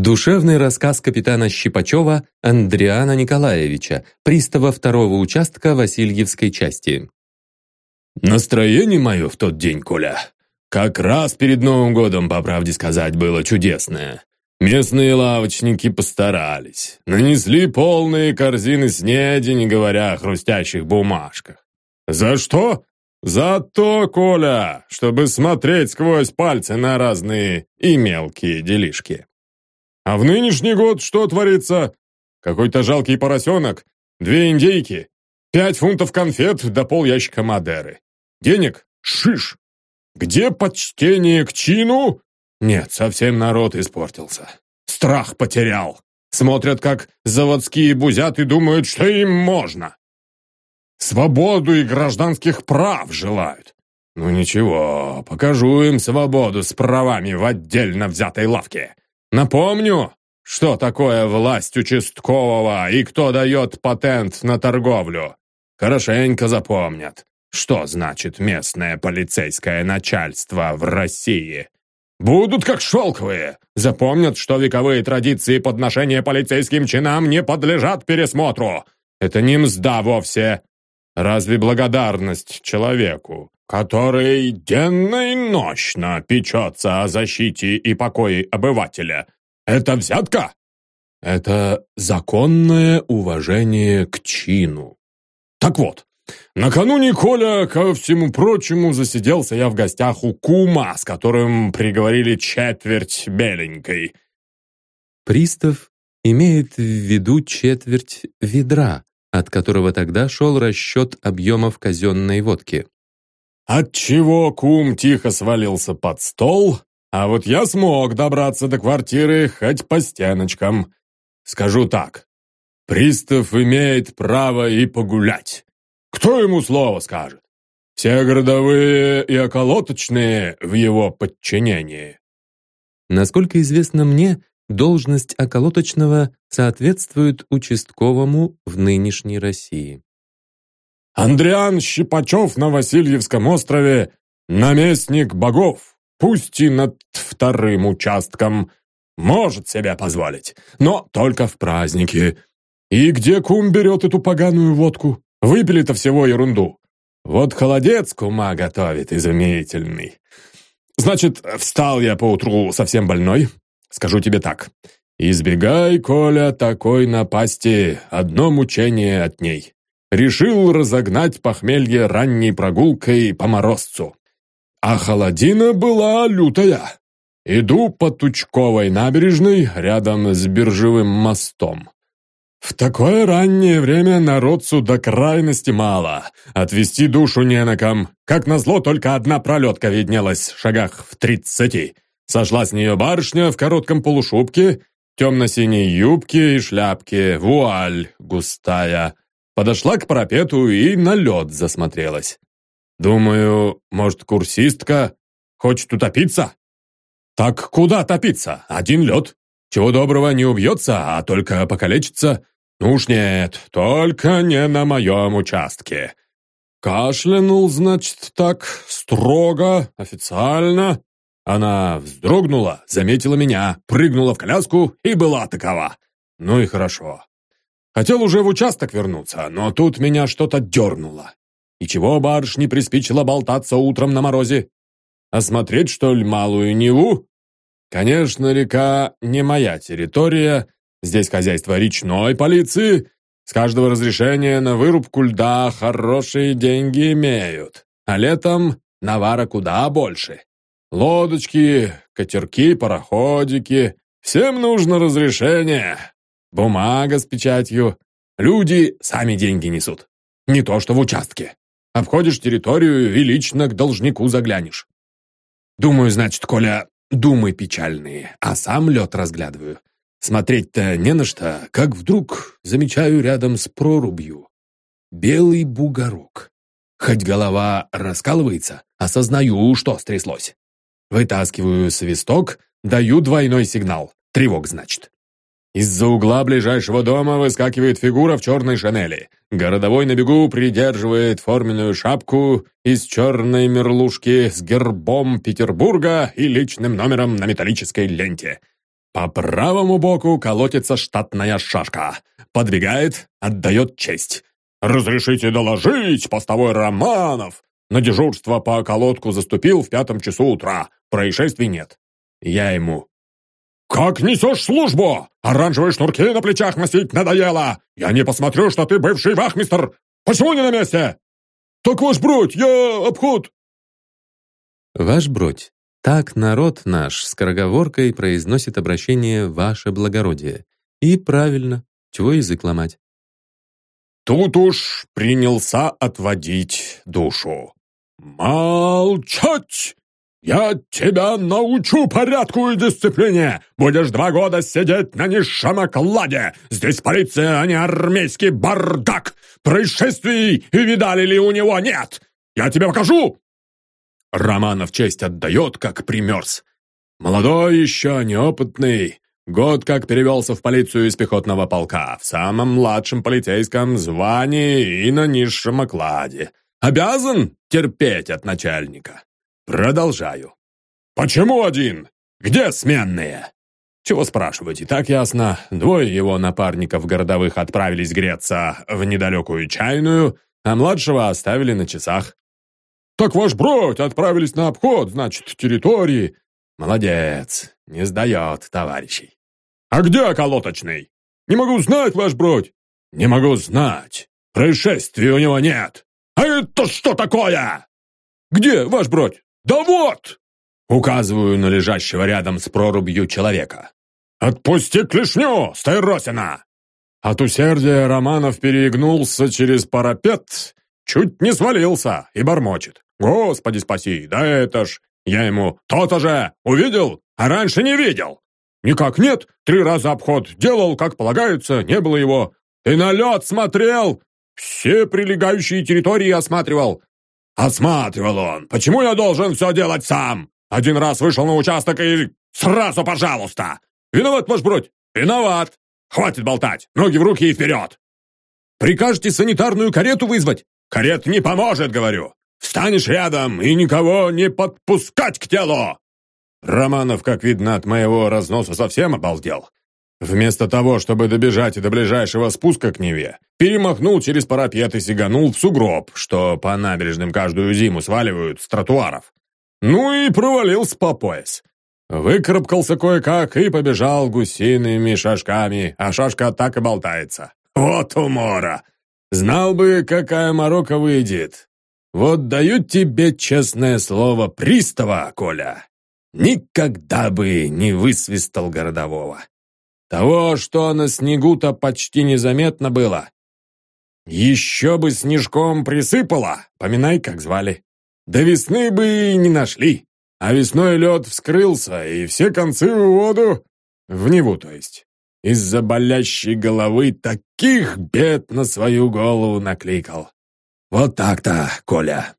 Душевный рассказ капитана Щипачева Андриана Николаевича, пристава второго участка Васильевской части. Настроение мое в тот день, Коля, как раз перед Новым годом, по правде сказать, было чудесное. Местные лавочники постарались. Нанесли полные корзины снеди, не говоря о хрустящих бумажках. За что? За то, Коля, чтобы смотреть сквозь пальцы на разные и мелкие делишки. А в нынешний год что творится? Какой-то жалкий поросенок, две индейки, пять фунтов конфет да пол ящика Мадеры. Денег? Шиш! Где почтение к чину? Нет, совсем народ испортился. Страх потерял. Смотрят, как заводские бузят и думают, что им можно. Свободу и гражданских прав желают. Ну ничего, покажу им свободу с правами в отдельно взятой лавке. Напомню, что такое власть участкового и кто дает патент на торговлю. Хорошенько запомнят, что значит местное полицейское начальство в России. Будут как шелковые. Запомнят, что вековые традиции подношения полицейским чинам не подлежат пересмотру. Это не мзда вовсе. Разве благодарность человеку, который денно и ночно печется о защите и покое обывателя, это взятка? Это законное уважение к чину. Так вот, Накануне Коля, ко всему прочему, засиделся я в гостях у кума, с которым приговорили четверть беленькой. Пристав имеет в виду четверть ведра, от которого тогда шел расчет объемов казенной водки. Отчего кум тихо свалился под стол, а вот я смог добраться до квартиры хоть по стеночкам. Скажу так, пристав имеет право и погулять. Кто ему слово скажет? Все городовые и околоточные в его подчинении. Насколько известно мне, должность околоточного соответствует участковому в нынешней России. Андриан Щипачев на Васильевском острове – наместник богов, пусть и над вторым участком. Может себя позволить, но только в праздники. И где кум берет эту поганую водку? Выпили-то всего ерунду. Вот холодец кума готовит изумительный. Значит, встал я поутру совсем больной. Скажу тебе так. Избегай, Коля, такой напасти, одно мучение от ней. Решил разогнать похмелье ранней прогулкой по морозцу. А холодина была лютая. Иду по Тучковой набережной рядом с биржевым мостом. В такое раннее время народцу до крайности мало. Отвести душу не на ком. Как назло, только одна пролетка виднелась в шагах в тридцати. Сошла с нее барышня в коротком полушубке, темно-синей юбке и шляпке, вуаль густая. Подошла к парапету и на лед засмотрелась. Думаю, может, курсистка хочет утопиться? Так куда топиться? Один лед. Чего доброго не убьется, а только покалечится. Ну уж нет, только не на моем участке. Кашлянул, значит, так строго, официально. Она вздрогнула, заметила меня, прыгнула в коляску и была такова. Ну и хорошо. Хотел уже в участок вернуться, но тут меня что-то дернуло. И чего барышне приспичило болтаться утром на морозе? Осмотреть, что ли, малую Неву? Конечно, река не моя территория, здесь хозяйство речной полиции. С каждого разрешения на вырубку льда хорошие деньги имеют. А летом навара куда больше. Лодочки, катерки, пароходики. Всем нужно разрешение. Бумага с печатью. Люди сами деньги несут. Не то, что в участке. Обходишь территорию и лично к должнику заглянешь. Думаю, значит, Коля, Думы печальные, а сам лед разглядываю. Смотреть-то не на что, как вдруг замечаю рядом с прорубью белый бугорок. Хоть голова раскалывается, осознаю, что стряслось. Вытаскиваю свисток, даю двойной сигнал. Тревог, значит. Из-за угла ближайшего дома выскакивает фигура в черной шинели. Городовой на бегу придерживает форменную шапку из черной мерлушки с гербом Петербурга и личным номером на металлической ленте. По правому боку колотится штатная шашка. Подвигает, отдает честь. «Разрешите доложить, постовой Романов!» На дежурство по колодку заступил в пятом часу утра. Происшествий нет. Я ему. «Как несешь службу? Оранжевые шнурки на плечах носить надоело! Я не посмотрю, что ты бывший вахмистр! Почему не на месте?» «Так, ваш бродь, я обход!» «Ваш бродь, так народ наш скороговоркой произносит обращение «Ваше благородие». И правильно, чего язык ломать. Тут уж принялся отводить душу. «Молчать! Я тебя научу порядку и дисциплине! Будешь два года сидеть на низшем окладе! Здесь полиция, а не армейский бардак! Происшествий видали ли у него нет! Я тебе покажу!» Романов честь отдает, как примерз. Молодой еще, неопытный. Год как перевелся в полицию из пехотного полка, в самом младшем полицейском звании и на низшем окладе. Обязан терпеть от начальника. Продолжаю. «Почему один? Где сменные?» Чего спрашивать, и так ясно. Двое его напарников городовых отправились греться в недалекую чайную, а младшего оставили на часах. «Так ваш бродь отправились на обход, значит, территории». «Молодец, не сдает товарищей». «А где околоточный?» «Не могу знать, ваш бродь». «Не могу знать. Происшествий у него нет». «А это что такое?» «Где, ваш бродь?» «Да вот!» Указываю на лежащего рядом с прорубью человека. «Отпусти клешню, Стайросина!» От усердия Романов перегнулся через парапет, чуть не свалился и бормочет. «Господи спаси, да это ж...» Я ему «То-то же! Увидел? А раньше не видел!» «Никак нет, три раза обход делал, как полагается, не было его. И на лед смотрел, все прилегающие территории осматривал. Осматривал он. Почему я должен все делать сам? Один раз вышел на участок и сразу пожалуйста. Виноват, ваш бродь? Виноват. Хватит болтать. Ноги в руки и вперед. Прикажете санитарную карету вызвать? Карет не поможет, говорю. Встанешь рядом и никого не подпускать к телу!» Романов, как видно, от моего разноса совсем обалдел. Вместо того, чтобы добежать до ближайшего спуска к Неве, перемахнул через парапет и сиганул в сугроб, что по набережным каждую зиму сваливают с тротуаров. Ну и провалился по пояс. Выкарабкался кое-как и побежал гусиными шажками, а шашка так и болтается. Вот умора! Знал бы, какая морока выйдет. Вот даю тебе честное слово пристава, Коля. Никогда бы не высвистал городового. Того, что на снегу-то почти незаметно было. Еще бы снежком присыпало, поминай, как звали. До весны бы и не нашли. А весной лед вскрылся, и все концы в воду, в Неву, то есть. Из-за болящей головы таких бед на свою голову накликал. Вот так-то, Коля.